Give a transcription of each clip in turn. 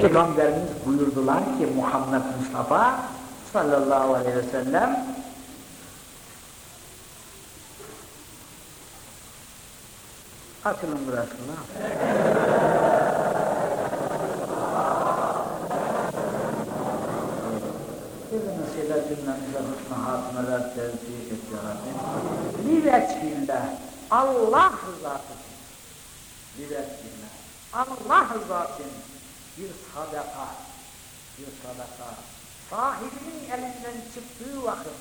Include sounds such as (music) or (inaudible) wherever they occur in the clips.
Peygamberimiz buyurdular ki Muhammed Mustafa sallallahu aleyhi ve sellem Açılın burası lan. Hepimiz şeyler cümlemize husna hatımeler tevfik et ya Rabbi. Liveçhillah, Allah rızası için. Liveçhillah, Allah rızası bir sadaka, bir sadaka, sahibinin elinden çıktığı vakit,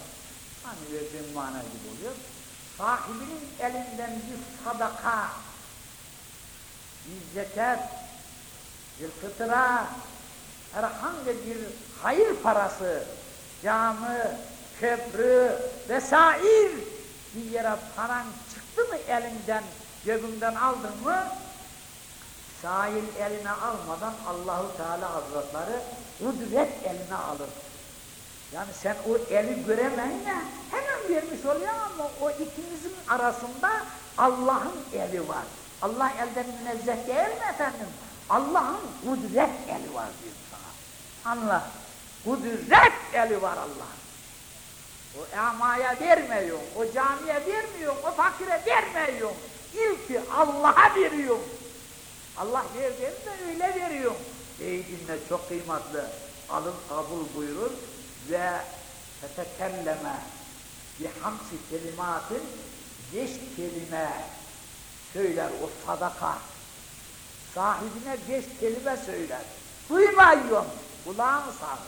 hani verdiğim mana gibi oluyor, sahibinin elinden bir sadaka, bir zekat, bir fıtıra, herhangi bir hayır parası, cami, köprü vesaire bir yere paran çıktı mı elinden, cebinden aldın mı, sahil eline almadan Allahu Teala Hazretleri kudret eline alır. Yani sen o eli göremeyince hemen vermiş oluyor ama o ikinizin arasında Allah'ın eli var. Allah elden münezzeh değil mi efendim? Allah'ın kudret eli var diyor sana. Anla. Kudret eli var Allah'ın. O emaya vermiyor, o camiye vermiyor, o fakire vermiyor. İlki Allah'a veriyor. Allah verdiğini de öyle veriyor. Ey dinle çok kıymetli. Alın kabul buyurur ve tetekelleme bihamsi kelimatin beş kelime söyler o sadaka. Sahibine beş kelime söyler. Duymuyorum. Kulağını sağır.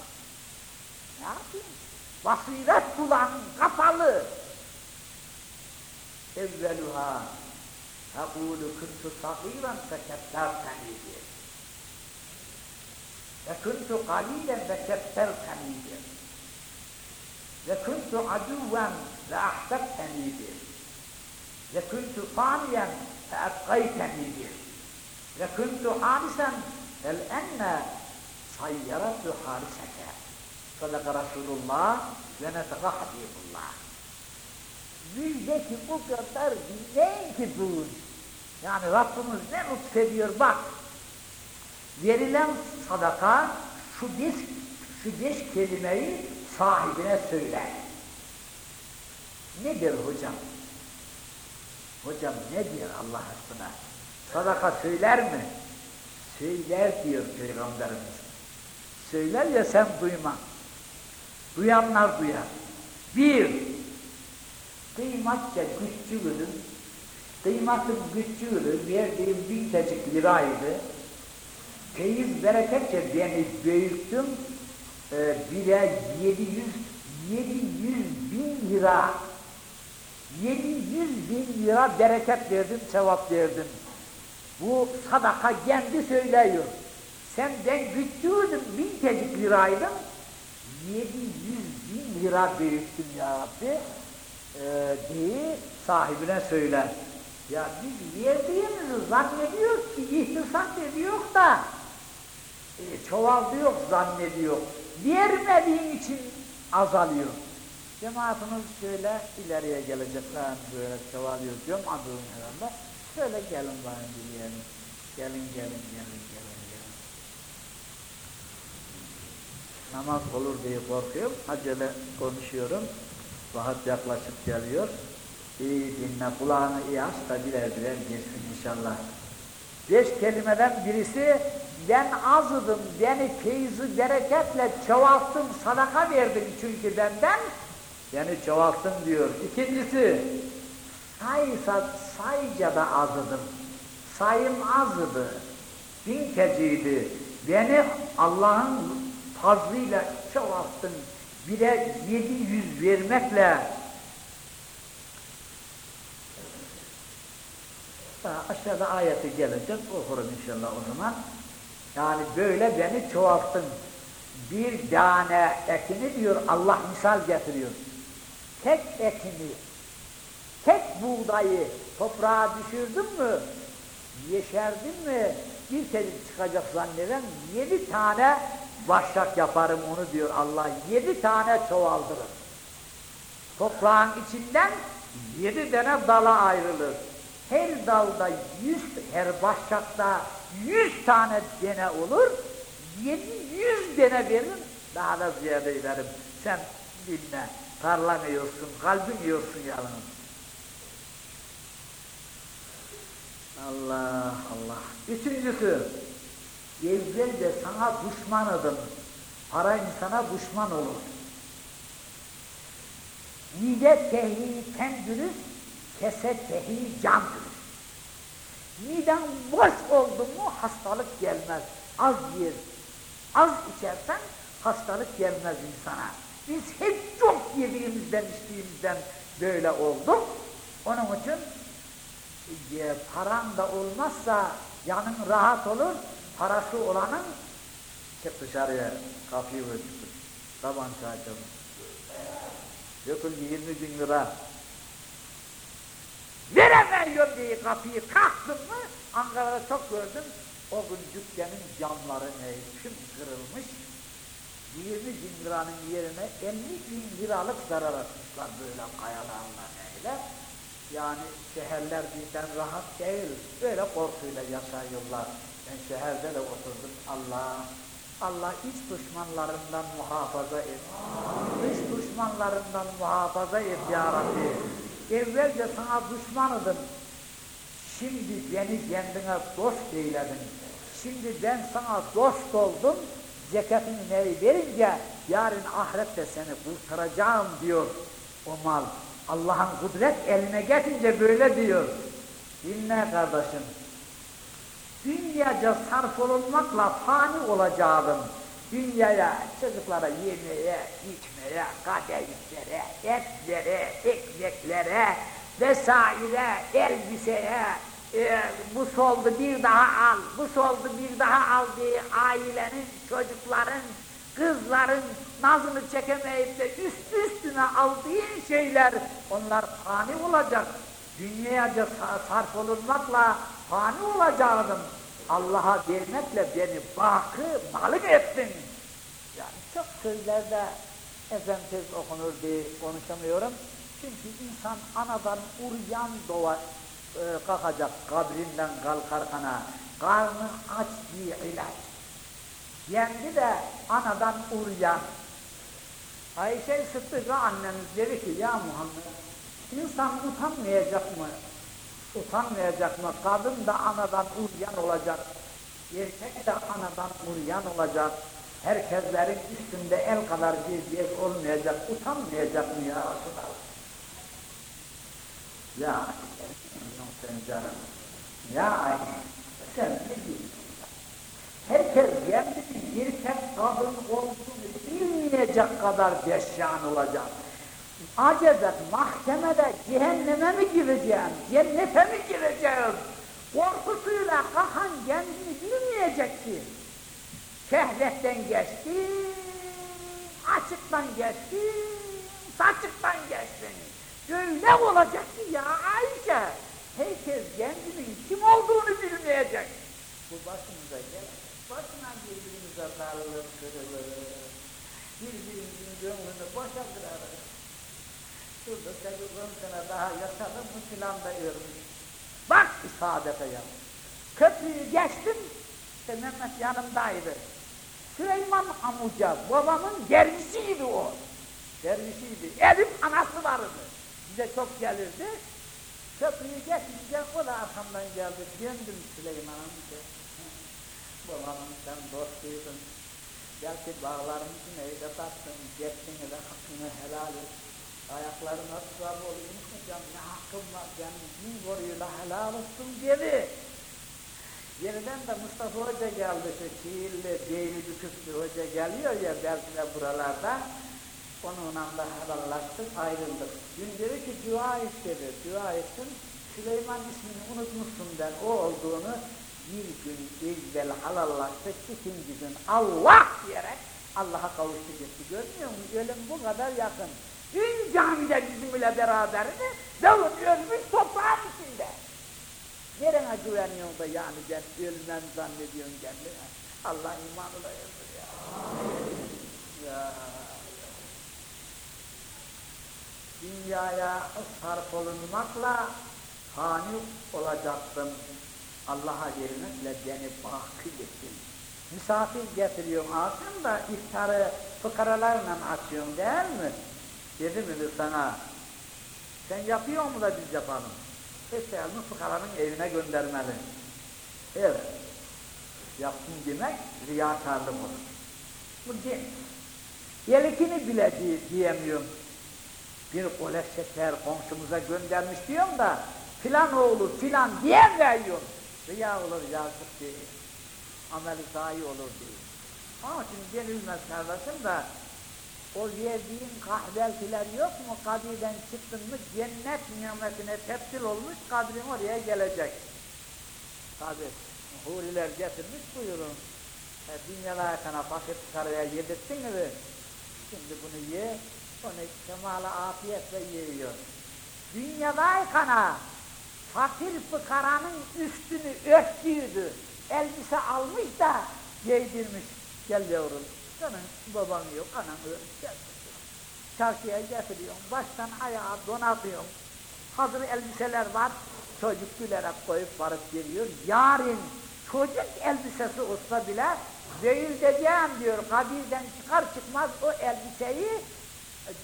Ne yapayım? Basiret kulağın kapalı. Evveluha تقول كنت صغيرا فكبرتني به وكنت قليلا فكبرتني به وكنت عدوا فأحببتني به وكنت فانيا فأبقيتني به وكنت حارسا فالآن صيرت حارسك صدق رسول الله ونطق حبيب الله Müjdeki bu kadar dinleyin ki duyun. yani Rabbimiz ne lütfediyor bak. Verilen sadaka şu beş, şu beş kelimeyi sahibine söyler. Nedir hocam? Hocam ne diyor Allah aşkına? Sadaka söyler mi? Söyler diyor Peygamberimiz. Söyler ya sen duyma. Duyanlar duyar. Bir, kıymatça güççülüğün, kıymatın güççülüğü verdiğim bin tecik liraydı. Feyiz bereketçe beni büyüttüm, e, bire 700, 700 bin lira, 700 bin lira bereket verdim, sevap verdim. Bu sadaka kendi söylüyor. Sen ben güççüydüm, bin tecik liraydım, 700 bin lira büyüttüm ya Rabbi e, diye sahibine söyler. Ya biz verdiğimizi zannediyor ki ihtisas ediyor da e, çoğalıyor zannediyor. Vermediğin için azalıyor. Cemaatimiz şöyle ileriye gelecekler böyle çoğalıyor adını herhalde. Şöyle gelin bana dileyelim. Gelin gelin gelin gelin gelin. Namaz olur diye korkuyorum. Acele konuşuyorum. Vahat yaklaşıp geliyor. İyi dinle, kulağını iyi aç da birer birer geçsin inşallah. Beş kelimeden birisi, ben azıdım, beni feyzi bereketle çoğalttın, sadaka verdin çünkü benden, beni çoğalttın diyor. İkincisi, saysa, sayca da azıdım, sayım azdı, bin keciydi, beni Allah'ın fazlıyla çoğalttın, bire yedi yüz vermekle daha aşağıda ayeti gelecek okurum inşallah o zaman. Yani böyle beni çoğalttın. Bir tane ekini diyor Allah misal getiriyor. Tek ekini, tek buğdayı toprağa düşürdün mü, yeşerdin mi, bir telik çıkacak zanneden yedi tane başak yaparım onu diyor Allah. Yedi tane çoğaldırır. Toprağın içinden yedi tane dala ayrılır. Her dalda yüz, her başakta yüz tane gene olur. yedi yüz dene verin, daha da ziyade ederim. Sen dinle, tarlan yiyorsun, kalbin yiyorsun yalnız. Allah Allah. Üçüncüsü, evvelce sana düşman idim. Para insana düşman olur. Mide tehi ten dürüst, kese tehi can dürüst. Miden boş oldu mu hastalık gelmez. Az yer, az içersen hastalık gelmez insana. Biz hep çok yediğimizden, içtiğimizden böyle olduk. Onun için e, paran da olmazsa yanın rahat olur, parası olanın çık dışarıya kapıyı vur çık. Tabanca açalım. Döküldü 20 bin lira. Veremiyorum diye kapıyı kalktım mı Ankara'da çok gördüm. O gün dükkanın camları tüm kırılmış. 20 bin liranın yerine 50 bin liralık zarar atmışlar böyle kayalarla neyle. Yani şehirler bizden rahat değil. Böyle korkuyla yaşıyorlar. Ben şehirde de oturdum. Allah Allah iç düşmanlarından muhafaza et. Dış düşmanlarından muhafaza et ya Rabbi. Evvelce sana düşman idim. Şimdi beni kendine dost eyledin. Şimdi ben sana dost oldum. Zekatını neyi verince yarın ahirette seni kurtaracağım diyor o mal. Allah'ın kudret eline getince böyle diyor. Dinle kardeşim. Dünyaca sarf olunmakla fani olacaktım. Dünyaya, çocuklara yemeye, içmeye, kadehlere, etlere, ekmeklere vesaire, elbiseye, e, bu soldu bir daha al, bu soldu bir daha al diye ailenin, çocukların, kızların nazını çekemeyip de üst üstüne aldığın şeyler onlar fani olacak. Dünyaca sarf olunmakla fani olacaktım. Allah'a vermekle beni bakı, malık ettin. Yani çok sözlerde efendim okunur diye konuşamıyorum. Çünkü insan anadan uryan doğar, e, kalkacak kabrinden kalkarkana, karnı aç bir ilaç. Kendi de anadan uryan. Ayşe Sıddık'a annemiz dedi ki, ya Muhammed, insan utanmayacak mı? Utanmayacak mı? Kadın da anadan uryan olacak. Erkek de anadan uryan olacak. Herkeslerin üstünde el kadar bir yer olmayacak. Utanmayacak mı ya Resulallah? Ya sen canım. Ya sen ne diyorsun? Herkes kendini erkek kadın olduğunu bilmeyecek kadar deşyan olacak. Acaba mahkemede cehenneme mi gireceğim, cennete mi gireceğim? Korkusuyla kahan kendini bilmeyecek ki. Şehvetten geçti, açıktan geçti, saçıktan geçti. Böyle olacak ki ya Ayşe, herkes kendinin kim olduğunu bilmeyecek. Bu başımıza gel, başına birbirimize darılır, kırılır, birbirimizin gönlünü boşa. Şurada sekiz on sene daha yaşadım mı filan da ölmüş. Bak saadete ya. Köprüyü geçtim, işte Mehmet yanımdaydı. Süleyman amuca, babamın dervişiydi o. Dervişiydi. Elif anası vardı. Bize çok gelirdi. Köprüyü geçince o da arkamdan geldi. Döndüm Süleyman amca. (laughs) Babamın sen dostuydun. Belki bağlarımızı neyde tattın, cepsini de hakkını helal et. Ayaklarına tutar olayım hocam ne hakkım var benim din boruyla helal olsun dedi. Yeniden de Mustafa Hoca geldi şu Kiilli, Beyli Büküklü Hoca geliyor ya belki de buralarda. Onunla da helallaştık, ayrıldık. Dün dedi ki dua et dedi, dua ettim. Süleyman ismini unutmuşsun ben, o olduğunu bir gün evvel halallaştık, ikinci gün Allah diyerek Allah'a kavuştu gitti. Görmüyor musun? Ölüm bu kadar yakın. Dün camide bizimle beraberdi, davul ölmüş toprağın içinde. Nereye güveniyorsun da yani ben ölmem zannediyorsun kendine? Allah imanı da ya. ya. Dünyaya sarf olunmakla fani olacaktım. Allah'a vermekle beni baki ettin. misafir getiriyorum ağzım da iftarı fıkaralarla açıyorum değil mi? Dedi mi sana? Sen yapıyor mu da biz yapalım? Eşyalını fıkaranın evine göndermeli. Evet. Yaptım demek riyakarlık olur. Bu değil. Yelikini bile diye, diyemiyorum. Bir kole şeker komşumuza göndermiş diyorum da filan oğlu filan diyemiyorum. Riya olur yazık değil. Ameli olur değil. Ama şimdi denilmez kardeşim da o verdiğin kahveltiler yok mu? Kabirden çıktın mı cennet nimetine tepsil olmuş kabrin oraya gelecek. Tabi huriler getirmiş buyurun. E, dünyada sana paket karaya yedirttin mi? Şimdi bunu ye, onu kemala afiyetle yiyor. Dünyadayken fakir fıkaranın üstünü örttüydü. Elbise almış da giydirmiş. Gel yavrum, senin baban yok, anan yok. Çarşıya getiriyorum, baştan ayağa donatıyorum. Hazır elbiseler var, çocuk gülerek koyup varıp geliyor. Yarın çocuk elbisesi olsa bile Zeyildeceğim diyor, kabirden çıkar çıkmaz o elbiseyi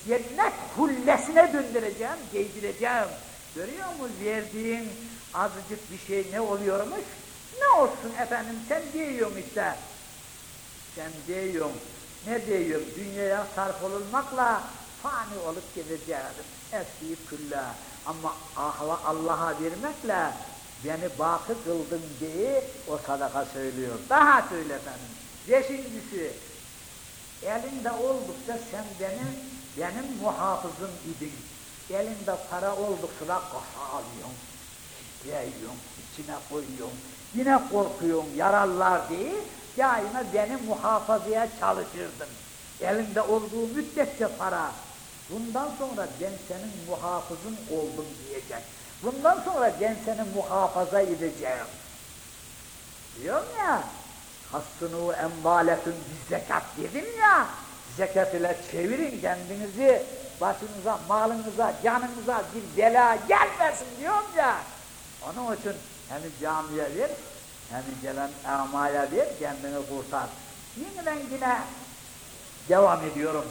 cennet kullesine döndüreceğim, giydireceğim. Görüyor musun verdiğin azıcık bir şey ne oluyormuş? Ne olsun efendim sen diyorsun işte. Sen diyorsun. Ne diyorsun? Dünyaya sarf olunmakla fani olup gideceğim. Eski külle. Ama Allah'a vermekle beni bakı kıldın diye o sadaka söylüyor. Daha söyle efendim. Beşincisi, elinde oldukça sen benim, benim muhafızım idin. Elinde para oldukça kafa alıyorsun, yiyorsun, içine koyuyorsun. Yine korkuyorsun, yararlar diye daima beni muhafazaya çalışırdın. Elinde olduğu müddetçe para. Bundan sonra ben senin muhafızın oldum diyecek. Bundan sonra ben seni muhafaza edeceğim. Diyorum ya, hassını envaletün bir zekat dedim ya, zekat ile çevirin kendinizi, başınıza, malınıza, canınıza bir bela gelmesin diyorum ya. Onun için hem camiye ver, hem gelen amaya ver, kendini kurtar. Yine ben yine devam ediyorum.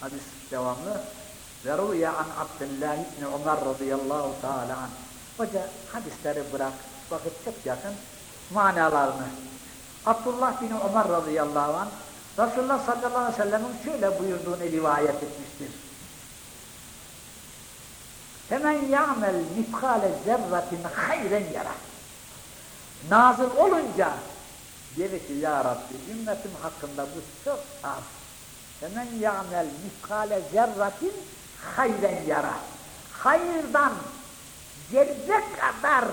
Hadis devamlı. Ve ruya an Abdullah ibn Ömer radıyallahu teala an. Hoca hadisleri bırak, vakit çok yakın, manalarını. Abdullah bin Ömer radıyallahu anh, Resulullah sallallahu aleyhi ve sellem'in şöyle buyurduğunu rivayet etmiştir. Hemen ya'mel mifkale zerratin hayren yara. Nazıl olunca dedi ki ya Rabbi ümmetim hakkında bu çok az. Hemen ya'mel mifkale zerratin hayren yara. Hayırdan zerre kadar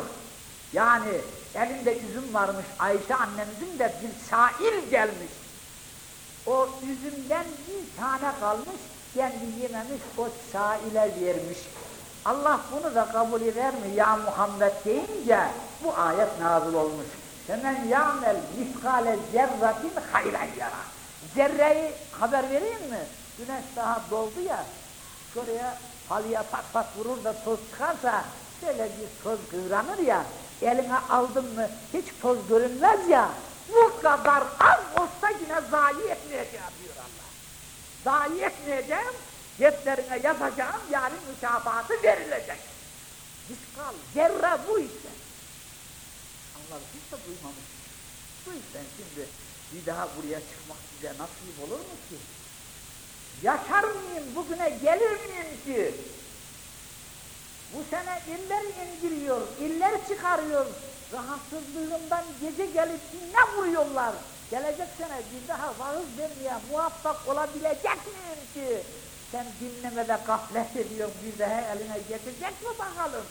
yani elinde üzüm varmış Ayşe annemizin de bir şair gelmiş. O üzümden bir tane kalmış, kendi yememiş, o şaile vermiş. Allah bunu da kabul eder mi ya Muhammed deyince bu ayet nazil olmuş. Hemen ya'mel miskale zerratin hayran yara. Zerreyi haber vereyim mi? Güneş daha doldu ya, şuraya halıya pat pat vurur da toz çıkarsa şöyle bir toz kıvranır ya, eline aldın mı hiç toz görünmez ya, bu kadar az olsa yine zayi etmeyeceğim diyor Allah. Zayi etmeyeceğim, defterine yazacağım, yarın mükafatı verilecek. Miskal, zerre bu işte. Anladınız da duymamış. Bu yüzden şimdi bir daha buraya çıkmak size nasip olur mu ki? Yaşar mıyım, bugüne gelir miyim ki? Bu sene iller indiriyor, iller çıkarıyor. Rahatsızlığından gece gelip ne vuruyorlar? Gelecek sene bir daha vaaz vermeye muvaffak olabilecek miyim ki? Sen dinlemede gaflet ediyorsun, bir daha eline getirecek mi bakalım?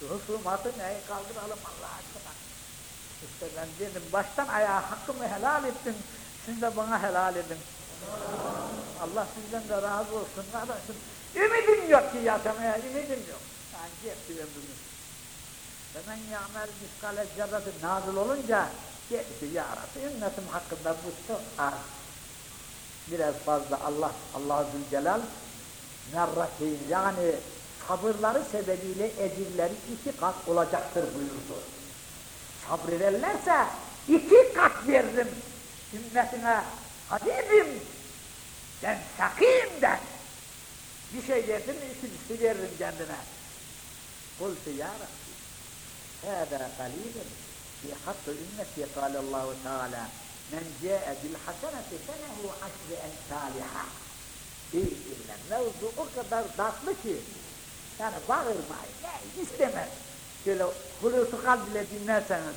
Husumatı neyi kaldıralım Allah aşkına? İşte ben dedim, baştan ayağa hakkımı helal ettim, siz de bana helal edin. Allah sizden de razı olsun kardeşim. Ümidim yok ki yaşamaya, ümidim yok. Yani yetti ömrümüz. Hemen yağmel miskale zerratı nazil olunca dedi ki ya Rabbi ümmetim hakkında bu çok az. Biraz fazla Allah, Allah Zülcelal merrateyn yani sabırları sebebiyle ecirleri iki kat olacaktır buyurdu. Sabrederlerse iki kat veririm ümmetine. Habibim ben sakiyim de. Bir şey verdin mi ikincisi veririm kendine. Kultu ya Rabbi. Hâdâ kalîlun fi hakkı ümmeti kâlallahu teâlâ. Men câe bil haseneti fenehu aşri emsâliha. Değildirler. Mevzu o kadar tatlı ki. Yani bağırmayın. Ne istemez. Şöyle hulusu kalb bile dinlerseniz.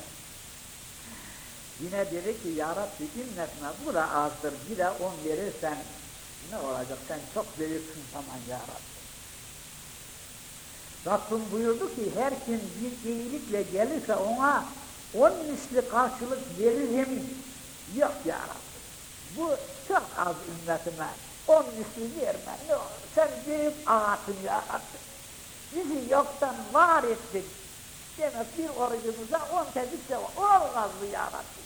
Yine dedi ki ya Rabbi ümmetine bu da azdır. Bir de on verirsen ne olacak? Sen çok büyüksün zaman ya Rabbi. Rabbim buyurdu ki her kim bir iyilikle gelirse ona on misli karşılık veririm. Yok ya Rabbi. Bu çok az ümmetime. On misli verme. Ne olur. Sen büyük ağasın ya Rabbi. Bizi yoktan var ettin. Demek bir orucumuza on tezlik sevap. Olmaz bu ya Rabbi.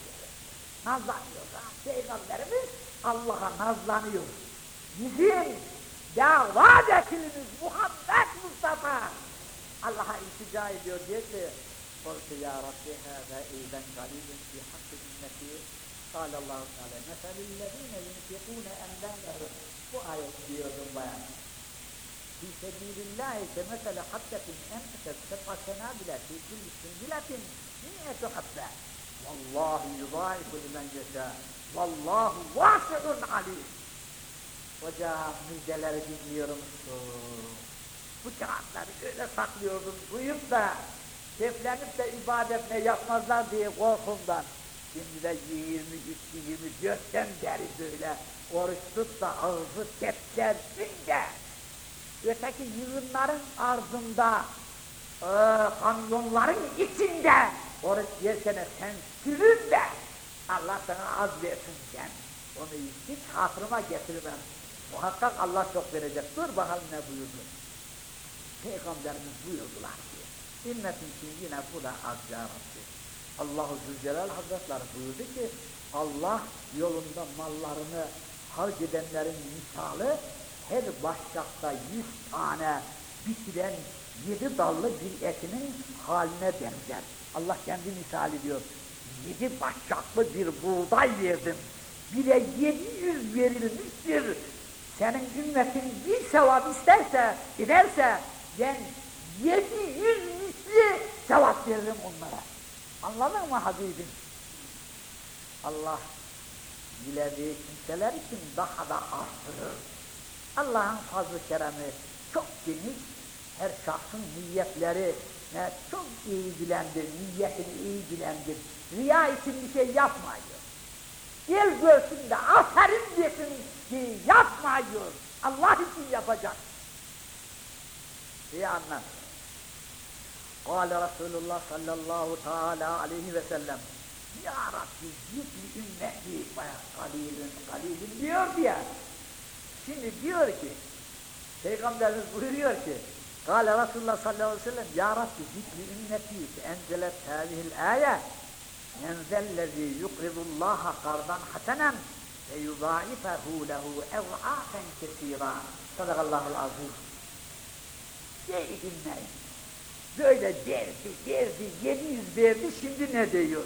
Nazlanıyorsa Peygamberimiz Allah'a nazlanıyor. Bizim davat etilimiz Muhammed Mustafa. Allah'a iltica ediyor diye ki Kultu ya Rabbi hâzâ eylen galîlin fi hakkı ümmeti Kâle Allahu Teala meselüllezîne yunfikûne emdenlehum bu ayet diyordum bayan. Fî sebîlillâh ise mesele habbetin emsetet sefasenâ bile fî kulli sindilatin mi'etu habbe. Vallahu yudâifu limen yeşâ. Vallahu vâsi'un alîm. Hocam müjdeleri dinliyorum. Bu kağıtları öyle saklıyordum duyup da şeflenip de ibadetine yapmazlar diye korkumdan. Şimdi de 23 24'ten beri böyle oruç tut da ağzı tepsersin de öteki yığınların ardında e, kamyonların içinde oruç yersene sen sürün de Allah sana az versin sen. Onu hiç hatırıma getirmem. Muhakkak Allah çok verecek. Dur bakalım ne buyurdu. Peygamberimiz buyurdular ki, ümmetin için yine bu da az ya. Allah-u Zülcelal Hazretleri buyurdu ki, Allah yolunda mallarını harc edenlerin misali, her başlakta yüz tane bitiren yedi dallı bir etinin haline benzer. Allah kendi misali diyor. Yedi başaklı bir buğday verdim. Bire yedi yüz verilmiştir. Senin ümmetin bir sevap isterse, giderse ben yedi yüz misli sevap veririm onlara. Anladın mı Habibim? Allah dilediği kimseler için daha da arttırır. Allah'ın fazl-ı keremi çok geniş, her şahsın niyetleri ne çok iyi bilendir, niyetini iyi bilendir. Riya için bir şey yapmıyor. El görsün de aferin desin ki yapmıyor. Allah için yapacak. İyi anlar. Kâle Resulullah sallallahu teâlâ aleyhi ve sellem Ya Rabbi zikri ümmeti kalilin kalilin diyor diye. Şimdi diyor ki Peygamberimiz buyuruyor ki Kâle Resulullah sallallahu aleyhi ve sellem Ya Rabbi zikri ümmeti enzelet hâzihil âye Men zellezî yukridullâha kardan hasenen ve yudâifehu lehu ev'âfen kesîrâ. Sadakallahul azîm. İyi dinleyin. Böyle derdi, derdi, 700 verdi, şimdi ne diyor?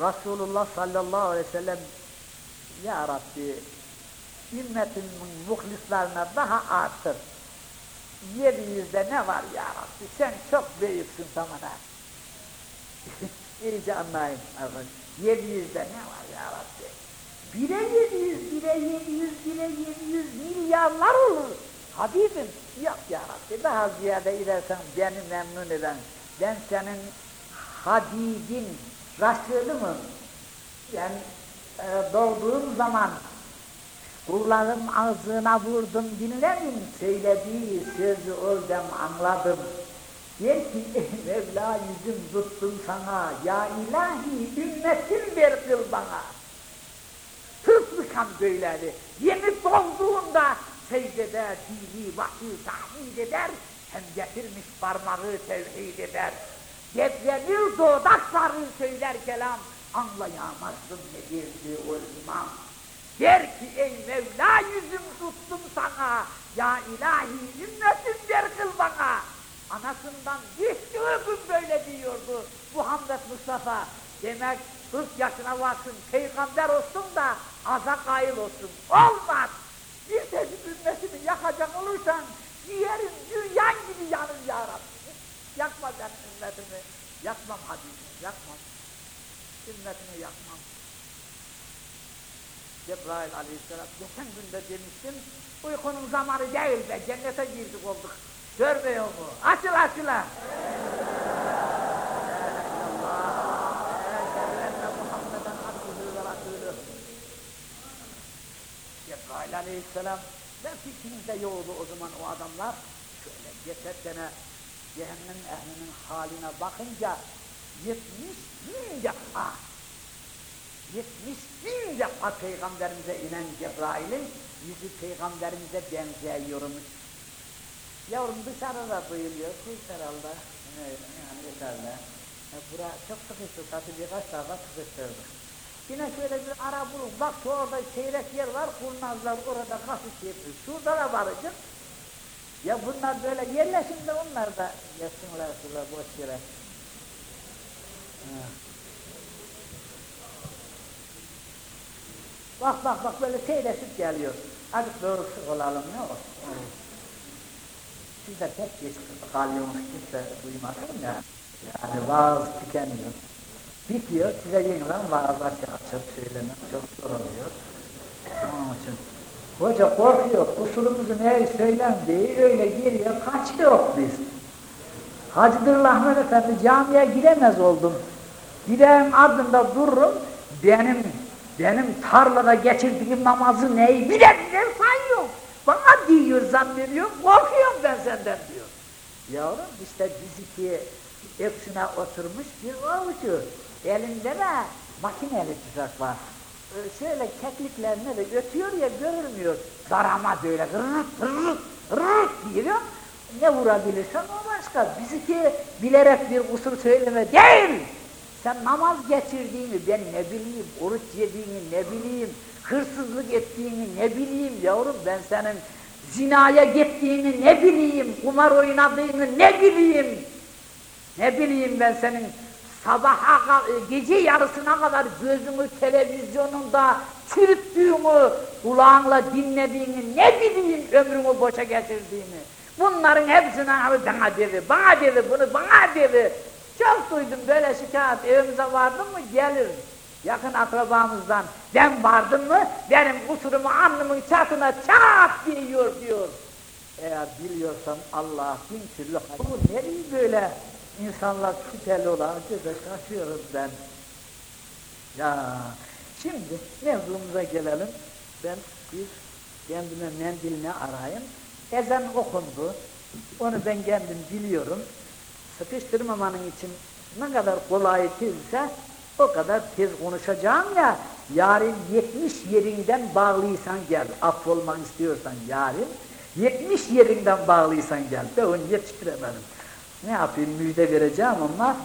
Resulullah sallallahu aleyhi ve sellem Ya Rabbi ümmetimin muhlislarına daha artır. 700'de ne var ya Rabbi? Sen çok büyüksün zamana. (laughs) İyice anlayın arkadaşlar. 700'de ne var ya Rabbi? Bire 700, bire 700, bire 700 milyarlar olur. Habibim, yok ya Rabbi, daha ziyade edersen beni memnun eden, ben senin Habibin, Resulümüm. Ben e, doğduğum zaman kullarım ağzına vurdum, dinledim, söylediği sözü oradan anladım. Der ki, (laughs) Mevla yüzüm tuttum sana, ya ilahi ümmetim ver kıl bana. Tıpkı böyleli, yeni doğduğunda secdede dini vahyi tahmid eder, hem getirmiş parmağı tevhid eder. Depremir doğdakları söyler kelam, anlayamazsın ne derdi o imam. Der ki ey Mevla yüzüm tuttum sana, ya ilahi ümmetim ver kıl bana. Anasından düştüğü gün böyle diyordu Muhammed Mustafa. Demek 40 yaşına varsın, peygamber olsun da aza kail olsun. Olmaz! Bir tek ümmetini yakacak olursan ciğerin dünyan gibi yanır ya Rabbi. Yakma ben ümmetimi. Yakmam Habibim, yakmam. Ümmetimi yakmam. Cebrail aleyhisselam geçen günde demiştim, uykunun zamanı değil be, cennete girdik olduk. Görmüyor mu? Açıl açıl (laughs) ha! Aleyhisselam belki içimizde yoğdu o zaman o adamlar. Şöyle cesetlene cehennem ehlinin haline bakınca yetmiş bin defa yetmiş bin defa peygamberimize inen Cebrail'in yüzü peygamberimize benzeyiyormuş. Yavrum dışarıda buyuruyor, siz herhalde yani yeterli. E, bura çok sıkıştı, tabi birkaç defa sıkıştırdık. Yine şöyle bir ara bulun, bak şu orada seyrek yer var, kurnazlar orada şey yapıyor, şurada da varacak. Ya bunlar böyle yerleşin de onlar da yesinler şurada boş yere. Bak bak bak böyle seyreşip geliyor. Azıcık doğrusu olalım ne olsun. Siz de pek geç kalıyormuş kimse duymasın ya. Yani vaaz tükeniyor. Bitiyor, size yenilen vaazlar açıp söylemek çok zor oluyor. Onun için. Hoca korkuyor, kusurumuzu ne söylendiği öyle geriye kaçıyor biz. Hacıdır Ahmet Efendi camiye giremez oldum. Giderim ardında dururum, benim benim tarlada geçirdiğim namazı neyi birer birer sayıyor. Bana diyor zannediyor, korkuyorum ben senden diyor. Yavrum işte biziki hepsine oturmuş bir avucu. Elinde de makineli tüfek var. Ee, şöyle kekliklerine de ötüyor ya görülmüyor. Darama böyle rırt rırt rırt diyor. Ne vurabilirsen o başka. Biziki bilerek bir kusur söyleme değil. Sen namaz geçirdiğini ben ne bileyim, oruç yediğini ne bileyim, hırsızlık ettiğini ne bileyim yavrum ben senin zinaya gittiğini ne bileyim, kumar oynadığını ne bileyim. Ne bileyim ben senin sabaha gece yarısına kadar gözünü televizyonunda çürüttüğünü, kulağınla dinlediğini ne bileyim ömrümü boşa geçirdiğini. Bunların hepsini abi bana dedi, bana dedi, bunu bana dedi. Çok duydum böyle şikayet, evimize vardın mı gelir. Yakın akrabamızdan, ben vardım mı benim kusurumu alnımın çatına çat diyor diyor. Eğer biliyorsan Allah bin türlü. Bu nereye böyle insanlar şüpheli olacak da şaşıyoruz ben. Ya şimdi mevzumuza gelelim. Ben bir kendime mendilini arayayım. Ezan okundu. Onu ben kendim biliyorum. Sıkıştırmamanın için ne kadar kolay tezse o kadar tez konuşacağım ya. Yarın 70 yerinden bağlıysan gel. Affolmak istiyorsan yarın 70 yerinden bağlıysan gel. Ben onu yetiştiremedim. Ne yapayım müjde vereceğim ama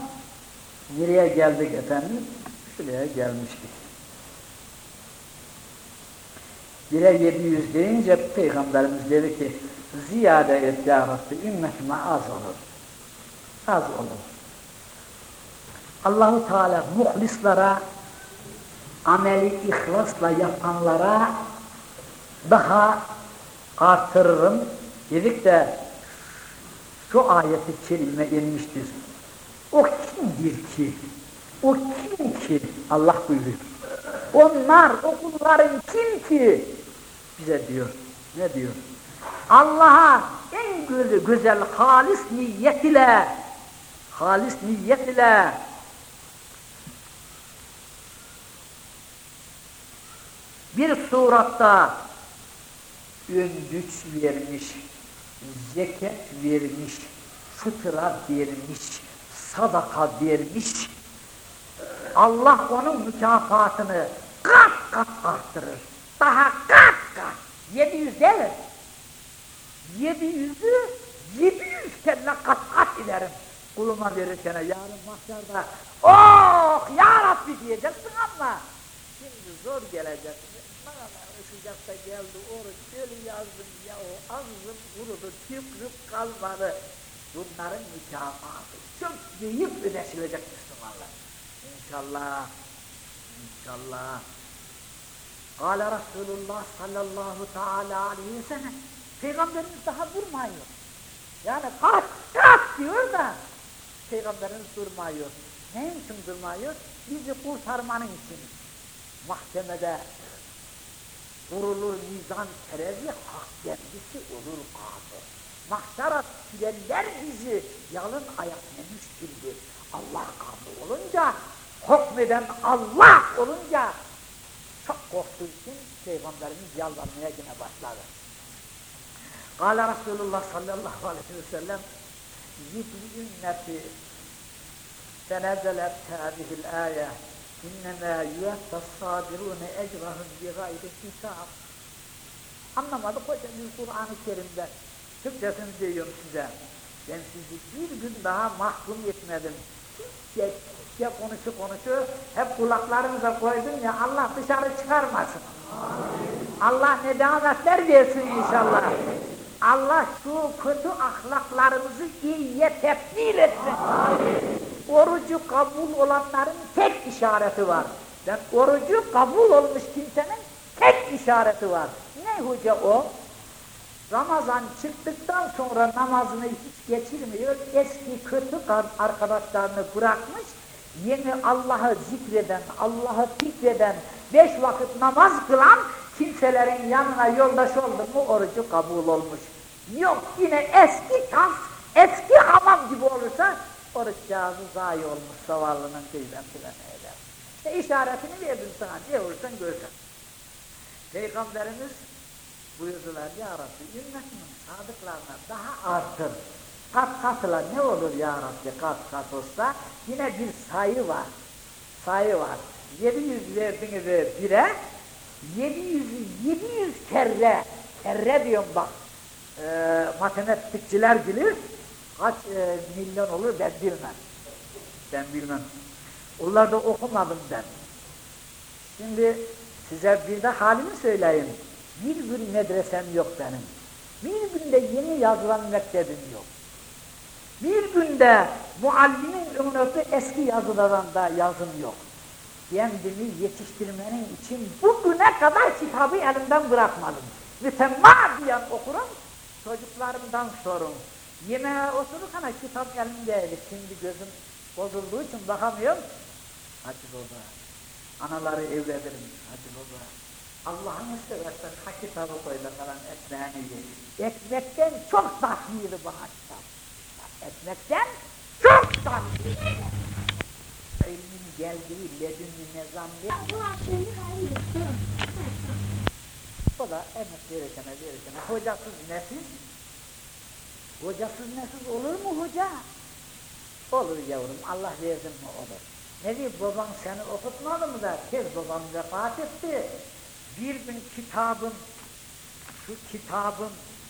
nereye geldik efendim? Şuraya gelmiştik. Bire 700 deyince Peygamberimiz dedi ki ziyade et ya Rabbi ümmetime az olur. Az olur. Allahu Teala muhlislara ameli ihlasla yapanlara daha artırırım. Dedik de şu ayeti kerime inmiştir. O kimdir ki? O kim ki? Allah buyuruyor. Onlar, o kulların kim ki? Bize diyor. Ne diyor? Allah'a en güzel halis niyet ile halis niyet ile bir suratta öndüç vermiş, zekat vermiş, fıtıra vermiş, sadaka vermiş, Allah onun mükafatını kat kat arttırır. Daha kat kat. 700 değil. 700'ü 700 kere kat kat ilerim. Kuluma verirken yarın mahşerde oh ya Rabbi diyeceksin ama şimdi zor gelecek. Üşücekse geldi oruç şöyle yazdım ya o ağzım kurudu tükrüp kalmadı. Bunların mükafatı çok büyük ödeşilecek Müslümanlar. İnşallah İnşallah. Kale Resulullah sallallahu teala aleyhi ve sellem. Peygamberimiz daha durmuyor. Yani kalk kalk diyor da Peygamberimiz durmuyor. Ne için durmuyor? Bizi kurtarmanın için. Mahkemede vurulur mizan terevi hak dergisi olur kazı. Mahşarat silenler izi yalın ayak yemiş gibi. Allah kazı olunca, hukmeden Allah olunca çok korktuğu için Peygamberimiz yalvarmaya yine başladı. Kale Resulullah sallallahu aleyhi ve sellem Zibli ümmeti senezzelet tâzihil âyeh İnnemâ yüveffas sabirûne ecrahum bi gayri hisâb. Anlamadık hocam biz Kur'an-ı Kerim'de. Türkçesini diyorum size. Ben sizi bir gün daha mahkum etmedim. Türkçe, Türkçe konuşu konuşu hep kulaklarınıza koydum ya Allah dışarı çıkarmasın. Amin. Allah nedametler versin inşallah. Allah şu kötü ahlaklarımızı iyiye tebdil etsin. Amin. Orucu kabul olanların tek işareti var. Ben orucu kabul olmuş kimsenin tek işareti var. Ne hoca o? Ramazan çıktıktan sonra namazını hiç geçirmiyor. Eski kötü arkadaşlarını bırakmış. Yeni Allah'ı zikreden, Allah'ı fikreden, beş vakit namaz kılan kimselerin yanına yoldaş oldu mu orucu kabul olmuş. Yok yine eski tas, eski hamam gibi olursa oruç cihazı zayi olmuş zavallının kıymetine eder. İşte işaretini verdim sana, ne olursan görsen. Peygamberimiz buyurdular ya Rabbi ümmetimin sadıklarına daha artır. Kat katıla ne olur ya Rabbi kat kat olsa yine bir sayı var. Sayı var. 700 verdiniz bire 700 700 kere kere diyorum bak e, matematikçiler bilir kaç e, milyon olur ben bilmem. Ben bilmem. Onları da okumadım ben. Şimdi size bir de halimi söyleyeyim. Bir gün medresem yok benim. Bir günde yeni yazılan mektebim yok. Bir günde muallimin önünde eski yazılardan da yazım yok. Kendimi yetiştirmenin için bugüne kadar kitabı elimden bırakmadım. Mütemadiyen okurum, çocuklarımdan sorun. Yemeğe otururken kitap elimdeydi. Şimdi gözüm bozulduğu için bakamıyorum. Hacı baba, anaları evledirim. Hacı baba, Allah'ını seversen ha kitabı koy bakalım ekmeğini ye. Ekmekten çok tatlıydı bana kitap. Ekmekten çok tatlıydı. İlmin geldiği ledünlü nezamlı. O da emek verirkene verirkene. Hocasız nesiz? Hocasız nesiz olur mu hoca? Olur yavrum, Allah versin mi olur. Ne diyeyim, baban seni okutmadı mı da? Tez babam vefat etti. Bir gün kitabın, şu kitabın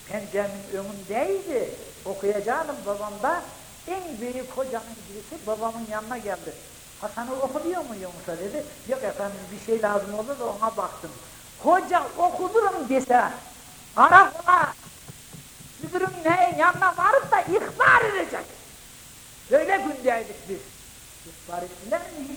penceremin önündeydi. Okuyacaktım babam da. En büyük hocanın birisi babamın yanına geldi. Hasan'ı okuyor mu yoksa dedi. Yok efendim bir şey lazım oldu da ona baktım. Hoca okudurum dese, karakola müdürün ne yanına varıp da ihbar edecek. Böyle gündeydik biz. İhbar ettiler mi?